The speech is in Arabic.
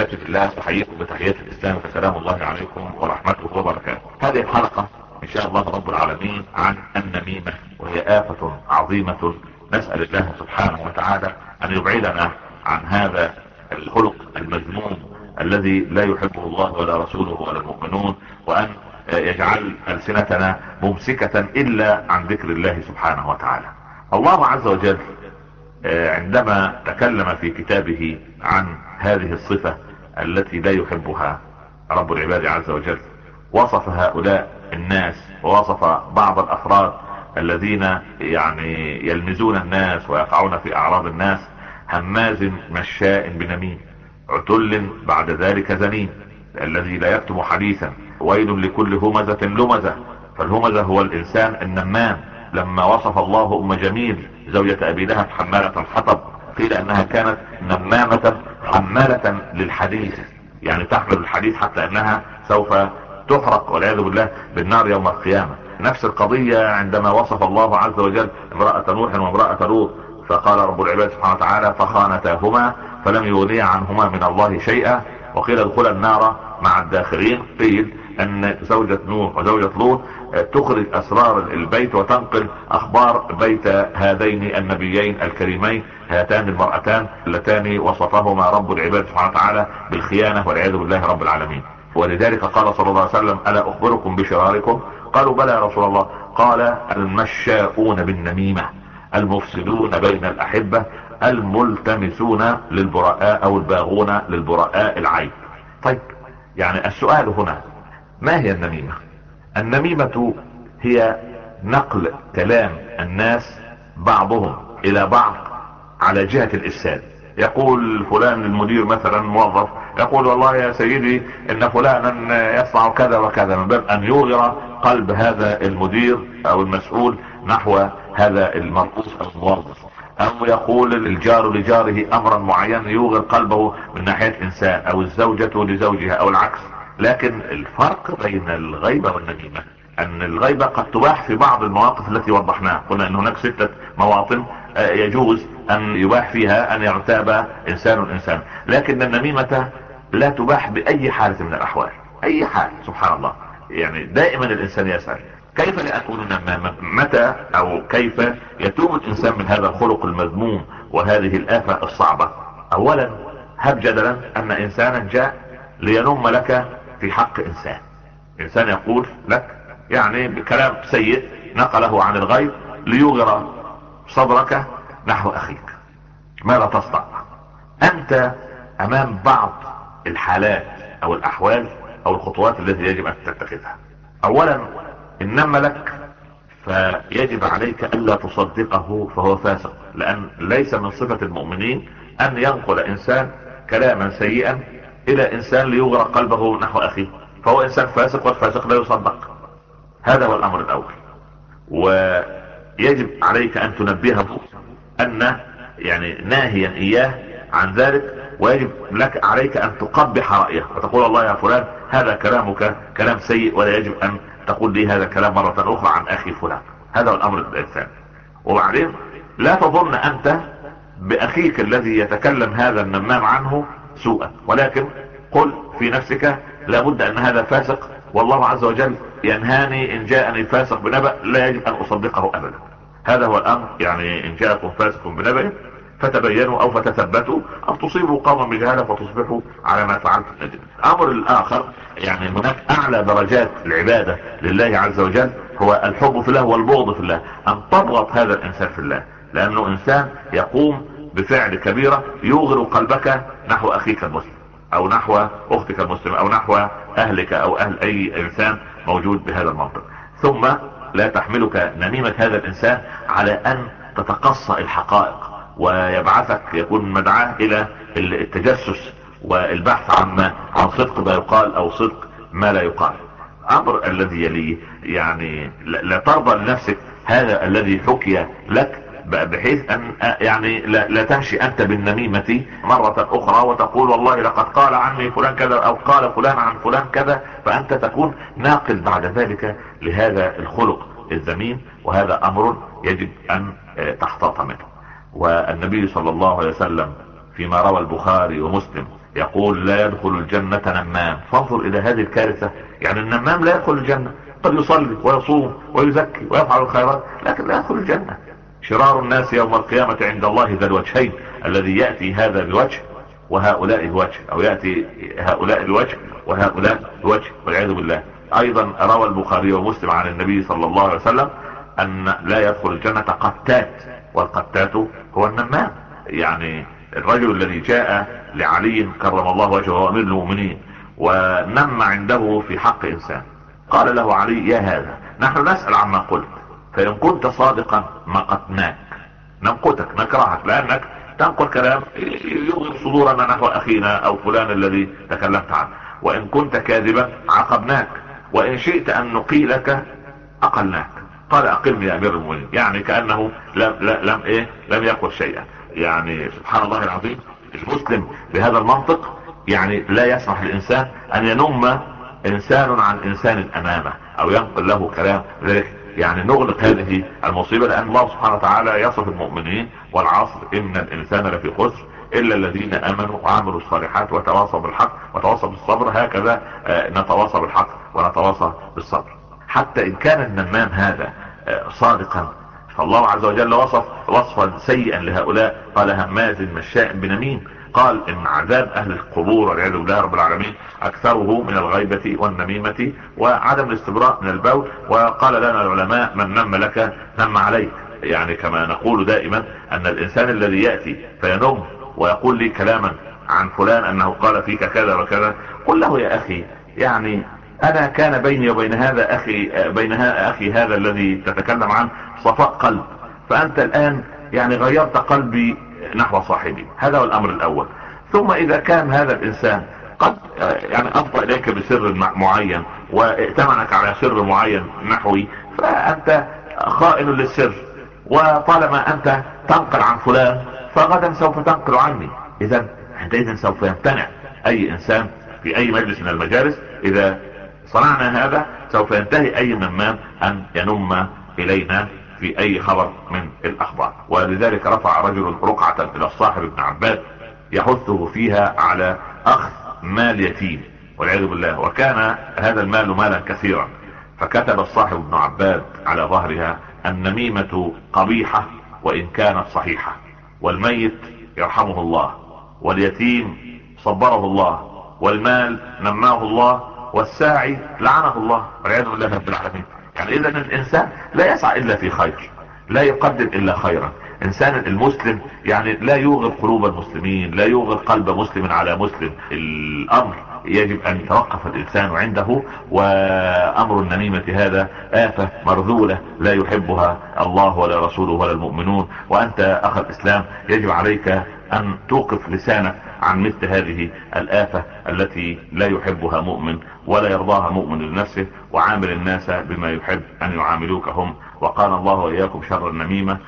احبتي في الله احييكم بتحية الإسلام فسلام الله عليكم ورحمته وبركاته. هذه الحلقة إن شاء الله رب العالمين عن النميمة وهي آفة عظيمة نسأل الله سبحانه وتعالى أن يبعدنا عن هذا الخلق المذموم الذي لا يحبه الله ولا رسوله ولا المؤمنون وأن يجعل ألسنتنا ممسكة إلا عن ذكر الله سبحانه وتعالى. الله عز وجل آه، عندما تكلم في كتابه عن هذه الصفة التي لا يحبها رب العباد عز وجل. وصف هؤلاء الناس ووصف بعض الأفراد الذين يعني يلمزون الناس ويقعون في أعراض الناس هماز مشاء بنميم عتل بعد ذلك زنيم الذي لا يكتم حديثا ويل لكل همزة لمزة. فالهمزة هو الإنسان النمام. لما وصف الله أم جميل زوجة أبي لهب حمالة الحطب قيل أنها كانت نمامة حمالة للحديث. يعني تحمل الحديث حتى أنها سوف تحرق والعياذ بالله بالنار يوم القيامة. نفس القضية عندما وصف الله عز وجل امرأة نوح وامرأة لوط فقال رب العباد سبحانه وتعالى فخانتاهما فلم يغني عنهما من الله شيئا. وقيل ادخل النار مع الداخلين. قيل أن زوجة نوح وزوجة لوط تخرج أسرار البيت وتنقل أخبار بيت هذين النبيين الكريمين هاتان المرأتان اللتان وصفهما رب العباد سبحانه وتعالى بالخيانة والعياذ بالله رب العالمين. ولذلك قال صلى الله عليه وسلم ألا أخبركم بشراركم؟ قالوا بلى يا رسول الله. قال المشاؤون بالنميمة المفسدون بين الأحبة الملتمسون للبراء أو الباغون للبراء العيب. طيب يعني السؤال هنا ما هي النميمة؟ النميمة هي نقل كلام الناس بعضهم إلى بعض على جهة الافساد يقول فلان المدير مثلا موظف يقول والله يا سيدي إن فلانا يصنع كذا وكذا من باب أن يغر قلب هذا المدير أو المسؤول نحو هذا المرقوص أو الموظف. أو يقول الجار لجاره امرا معينا يوغر قلبه من ناحية انسان أو الزوجة لزوجها أو العكس؟ لكن الفرق بين الغيبة والنميمة أن الغيبة قد تباح في بعض المواقف التي وضحناها. قلنا إن هناك ستة مواطن آه، يجوز أن يباح فيها أن يغتاب إنسان انسان لكن النميمة لا تباح بأي حالة من الأحوال. أي حال سبحان الله. يعني دائما الإنسان يسأل كيف لا أكون نماما متى أو كيف يتوب الإنسان من هذا الخلق المذموم وهذه الآفة الصعبة؟ اولا هب جدلا أن انسانا جاء لينم لك في حق إنسان. إنسان يقول لك يعني بكلام سيء نقله عن الغيب ليغرى صدرك نحو أخيك. ماذا تصنع؟ أنت أمام بعض الحالات أو الأحوال أو الخطوات التي يجب أن تتخذها. اولا إنما لك فيجب عليك ألا تصدقه فهو فاسق لأن ليس من صفة المؤمنين أن ينقل إنسان كلاما سيئا إلى إنسان ليغرق قلبه نحو أخيه. فهو إنسان فاسق والفاسق لا يصدق. هذا هو الأمر الأول. ويجب عليك أن تنبهه أن يعني ناهيا إياه عن ذلك. ويجب لك عليك أن تقبح رأيه وتقول الله يا فلان هذا كلامك كلام سيء ولا يجب أن تقول لي هذا الكلام مرة أخرى عن أخي فلان. هذا هو الأمر الثاني. وبعدين لا تظن أنت بأخيك الذي يتكلم هذا النمام عنه سوءا. ولكن قل في نفسك لابد أن هذا فاسق. والله عز وجل ينهاني إن جاءني فاسق بنبأ لا يجب أن أصدقه أبدا. هذا هو الأمر. يعني إن جاءكم فاسق بنبأ فتبينوا أو فتثبتوا أو تصيبوا قوما بجهالة فتصبحوا على ما فعلتم نجد الأمر الآخر يعني هناك أعلى درجات العبادة لله عز وجل هو الحب في الله والبغض في الله. أن تضغط هذا الإنسان في الله. لأنه إنسان يقوم بفعل كبيرة يوغر قلبك نحو أخيك المسلم أو نحو أختك المسلم أو نحو أهلك أو أهل أي إنسان موجود بهذا المنطق. ثم لا تحملك نميمة هذا الإنسان على أن تتقصى الحقائق ويبعثك يكون مدعاة إلى التجسس والبحث عن عن صدق ما يقال أو صدق ما لا يقال. أمر الذي يليه يعني لا ترضى لنفسك هذا الذي حكي لك بحيث ان يعني لا, لا تمشي أنت بالنميمة مرة أخرى وتقول والله لقد قال عني فلان كذا أو قال فلان عن فلان كذا فأنت تكون ناقل بعد ذلك لهذا الخلق الذميم وهذا أمر يجب أن تحتاط منه. والنبي صلى الله عليه وسلم فيما روى البخاري ومسلم يقول لا يدخل الجنة نمام. فانظر إلى هذه الكارثة. يعني النمام لا يدخل الجنة قد يصلي ويصوم ويزكي ويفعل الخيرات لكن لا يدخل الجنة. شرار الناس يوم القيامة عند الله ذا الوجهين الذي يأتي هذا بوجه وهؤلاء بوجه أو يأتي هؤلاء بوجه وهؤلاء بوجه والعياذ بالله. أيضا روى البخاري ومسلم عن النبي صلى الله عليه وسلم أن لا يدخل الجنة قتات والقتات هو النمام. يعني الرجل الذي جاء لعلي كرم الله وجهه امير المؤمنين ونم عنده في حق إنسان. قال له علي يا هذا نحن نسأل عما قلت. فإن كنت صادقا مقتناك نمقتك نكرهك لأنك تنقل كلام يغضب صدورنا نحو أخينا أو فلان الذي تكلمت عنه. وإن كنت كاذبا عاقبناك. وإن شئت أن نقيلك أقلناك. قال أقلني يا أمير المؤمنين. يعني كأنه لم لم إيه؟ لم يقل شيئا. يعني سبحان الله العظيم المسلم بهذا المنطق يعني لا يسمح للإنسان أن ينم انسان عن إنسان امامه أو ينقل له كلام ذلك يعني نغلق هذه المصيبة لأن الله سبحانه وتعالى يصف المؤمنين والعصر إن الإنسان لفي خسر إلا الذين آمنوا وعملوا الصالحات وتواصوا بالحق وتواصوا بالصبر هكذا نتواصى بالحق ونتواصى بالصبر. حتى إن كان النمام هذا صادقا فالله عز وجل وصف وصفا سيئا لهؤلاء قال هماز مشاء بنميم. قال إن عذاب أهل القبور والعياذ بالله رب العالمين أكثره من الغيبة والنميمة وعدم الاستبراء من البول. وقال لنا العلماء من نم لك نم عليك. يعني كما نقول دائما أن الإنسان الذي يأتي فينم ويقول لي كلاما عن فلان أنه قال فيك كذا وكذا قل له يا أخي يعني أنا كان بيني وبين هذا أخي بين أخي هذا الذي تتكلم عنه صفاء قلب. فأنت الآن يعني غيرت قلبي نحو صاحبي هذا هو الأمر الأول. ثم إذا كان هذا الإنسان قد يعني افضى إليك بسر معين وائتمنك على سر معين نحوي فأنت خائن للسر وطالما أنت تنقل عن فلان فغدا سوف تنقل عني. إذا عندئذ سوف يمتنع أي إنسان في أي مجلس من المجالس. إذا صنعنا هذا سوف ينتهي أي نمام أن ينم إلينا في أي خبر من الأخبار. ولذلك رفع رجل رقعة إلى الصاحب ابن عباد يحثه فيها على أخذ مال يتيم. والعياذ بالله وكان هذا المال مالا كثيرا. فكتب الصاحب ابن عباد على ظهرها النميمة قبيحة وإن كانت صحيحة. والميت يرحمه الله واليتيم صبره الله والمال نماه الله والساعي لعنه الله. والعياذ بالله رب العالمين. يعني إذا الإنسان لا يسعى إلا في خير لا يقدم إلا خيرا. إنسان المسلم يعني لا يوغل قلوب المسلمين لا يوغل قلب مسلم على مسلم. الأمر يجب أن يتوقف الإنسان عنده وأمر النميمة هذا آفة مرذولة لا يحبها الله ولا رسوله ولا المؤمنون. وأنت أخ الإسلام يجب عليك أن توقف لسانك عن مثل هذه الآفة التي لا يحبها مؤمن ولا يرضاها مؤمن لنفسه وعامل الناس بما يحب أن يعاملوك هم. وقال الله وإياكم شر النميمة.